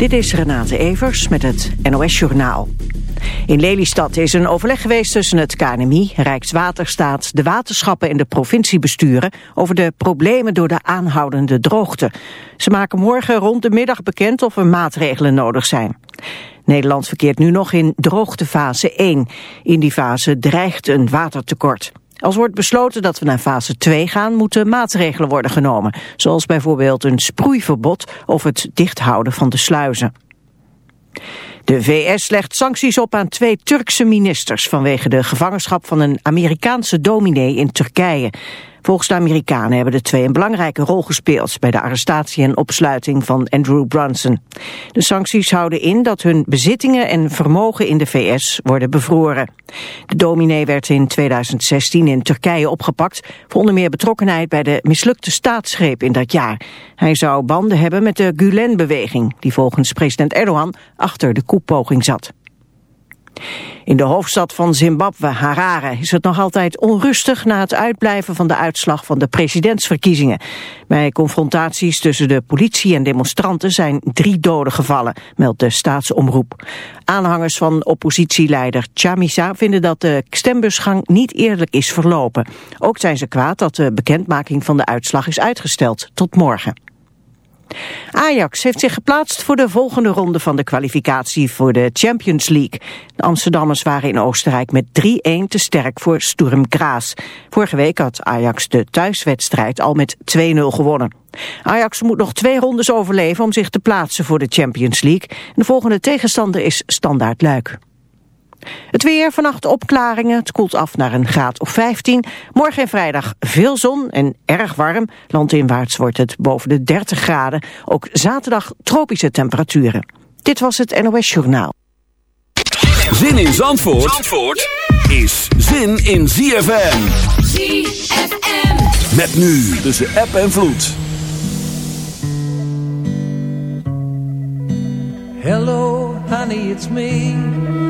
Dit is Renate Evers met het NOS Journaal. In Lelystad is een overleg geweest tussen het KNMI, Rijkswaterstaat, de waterschappen en de provinciebesturen over de problemen door de aanhoudende droogte. Ze maken morgen rond de middag bekend of er maatregelen nodig zijn. Nederland verkeert nu nog in droogtefase 1. In die fase dreigt een watertekort. Als wordt besloten dat we naar fase 2 gaan, moeten maatregelen worden genomen. Zoals bijvoorbeeld een sproeiverbod of het dichthouden van de sluizen. De VS legt sancties op aan twee Turkse ministers vanwege de gevangenschap van een Amerikaanse dominee in Turkije. Volgens de Amerikanen hebben de twee een belangrijke rol gespeeld bij de arrestatie en opsluiting van Andrew Brunson. De sancties houden in dat hun bezittingen en vermogen in de VS worden bevroren. De dominee werd in 2016 in Turkije opgepakt voor onder meer betrokkenheid bij de mislukte staatsgreep in dat jaar. Hij zou banden hebben met de Gulen-beweging die volgens president Erdogan achter de koepoging zat. In de hoofdstad van Zimbabwe, Harare, is het nog altijd onrustig na het uitblijven van de uitslag van de presidentsverkiezingen. Bij confrontaties tussen de politie en demonstranten zijn drie doden gevallen, meldt de staatsomroep. Aanhangers van oppositieleider Chamisa vinden dat de stembusgang niet eerlijk is verlopen. Ook zijn ze kwaad dat de bekendmaking van de uitslag is uitgesteld tot morgen. Ajax heeft zich geplaatst voor de volgende ronde van de kwalificatie voor de Champions League. De Amsterdammers waren in Oostenrijk met 3-1 te sterk voor Sturm Graz. Vorige week had Ajax de thuiswedstrijd al met 2-0 gewonnen. Ajax moet nog twee rondes overleven om zich te plaatsen voor de Champions League. De volgende tegenstander is Standaard Luik. Het weer, vannacht opklaringen, het koelt af naar een graad of 15. Morgen en vrijdag veel zon en erg warm. Landinwaarts wordt het boven de 30 graden. Ook zaterdag tropische temperaturen. Dit was het NOS Journaal. Zin in Zandvoort, Zandvoort is zin in ZFM. ZFM. Met nu tussen app en vloed. Hello, honey, it's me.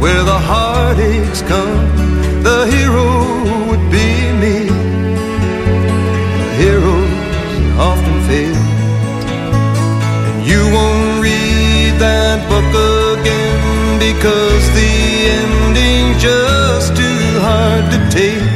where the heartaches come, the hero would be me. Heroes often fail, and you won't read that book again because the ending's just too hard to take.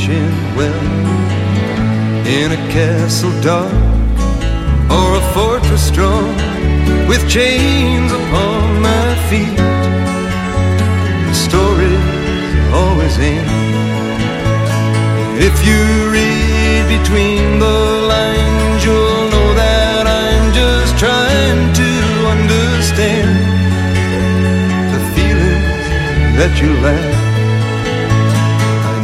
from wishing well in a castle dark or a fortress strong with chains upon my feet. The stories always end. If you read between the lines, you'll know that I'm just trying to understand the feelings that you lack.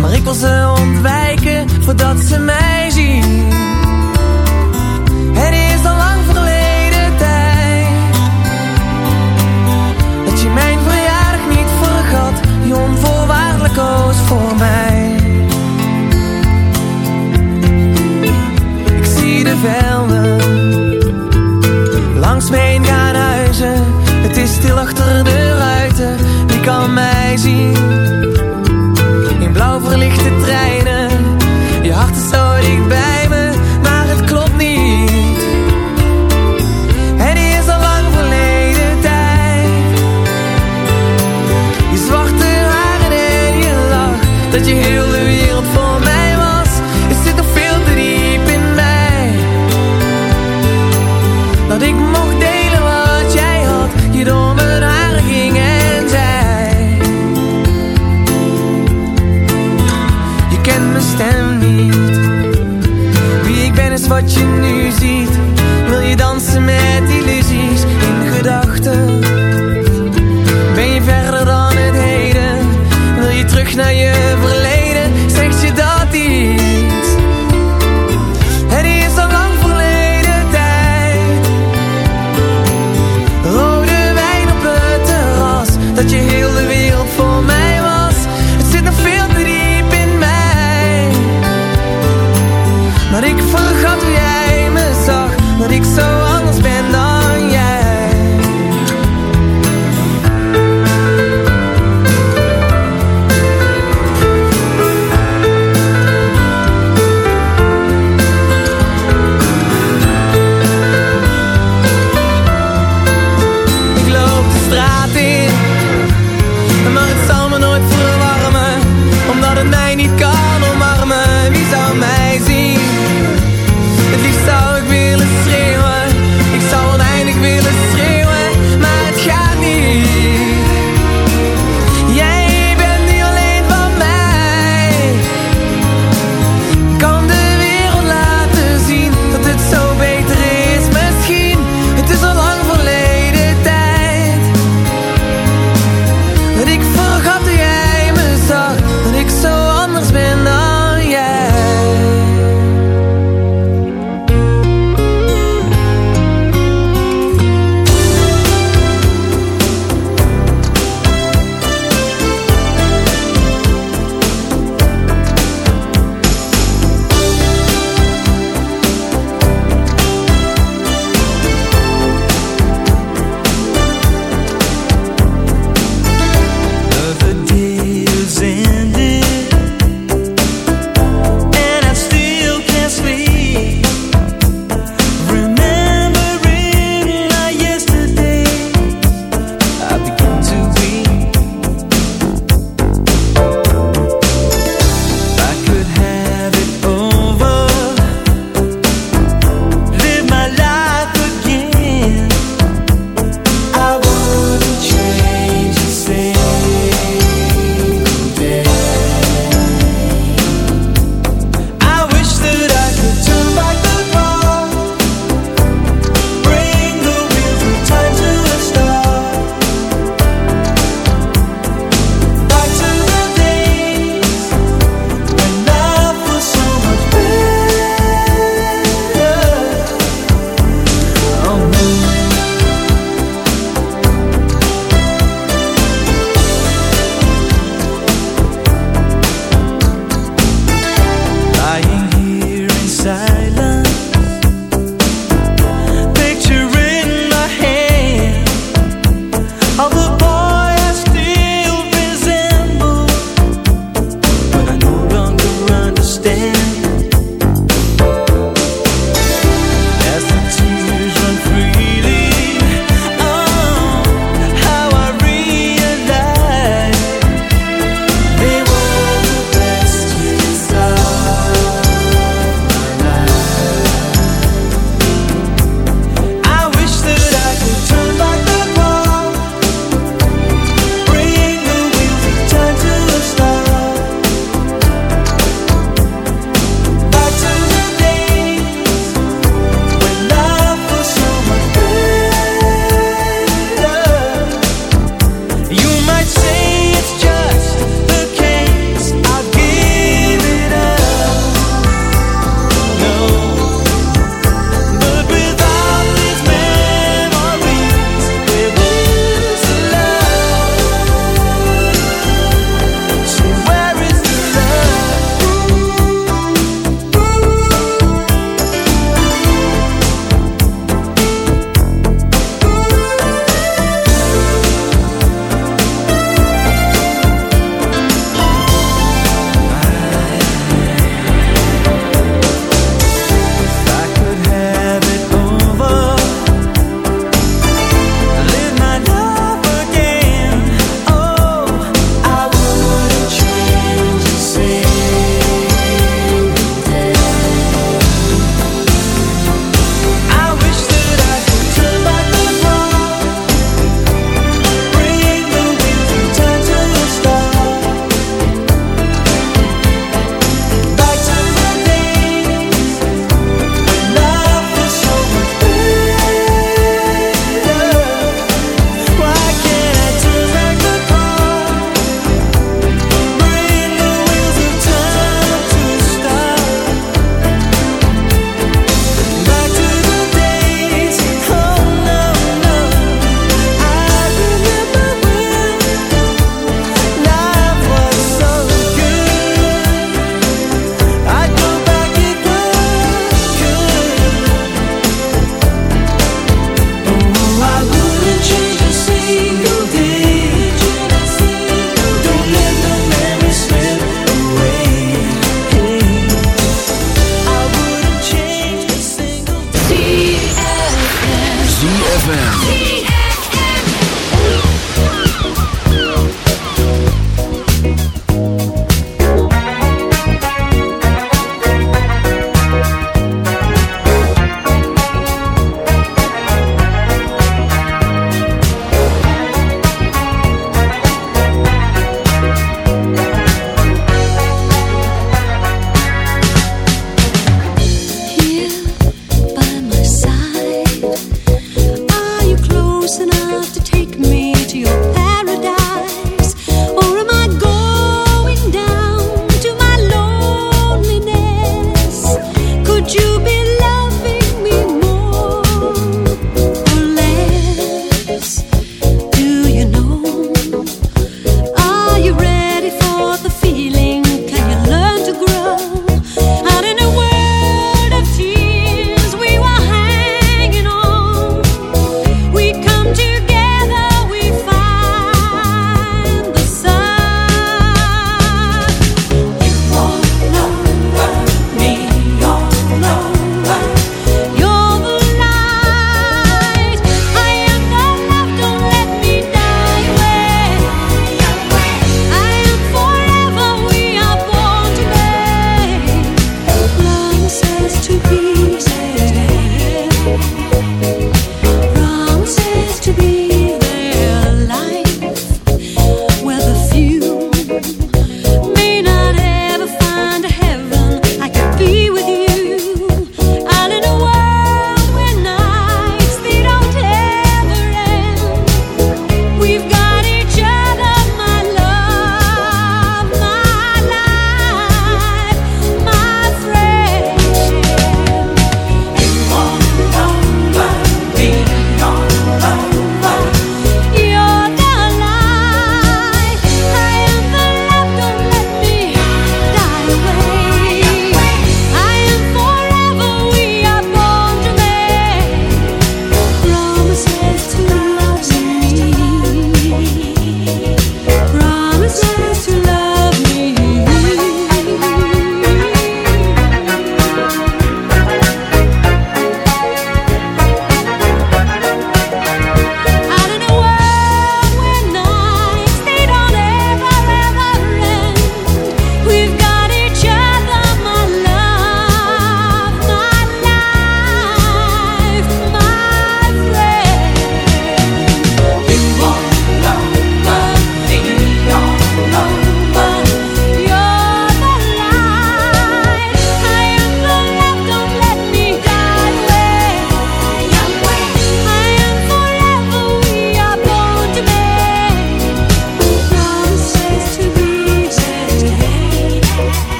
Maar ik wil ze ontwijken voordat ze mij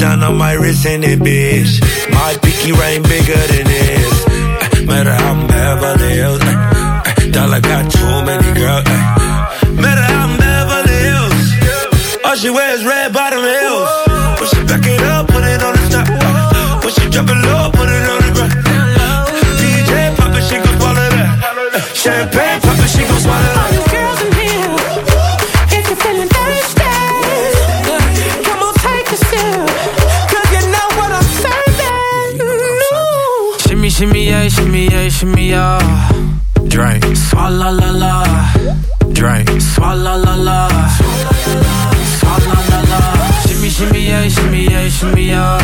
down on my wrist in it, bitch. Yeah, shimmy, yeah. Drink. Swalla la la. Drink. Swalla la la. Swalla la la. Shimmy, shimmy, yeah, shimmy, yeah, shimmy, yeah.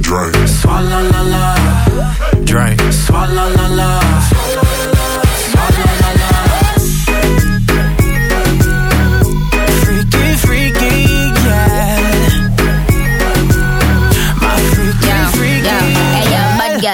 Drink. Swalla la la. Drink. Swalla la la.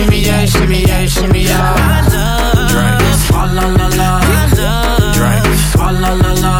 Shimmy, yeah, shimmy, yeah, shimmy, yeah. Drink. Swalla la la. Drink. Swalla la la. Swalla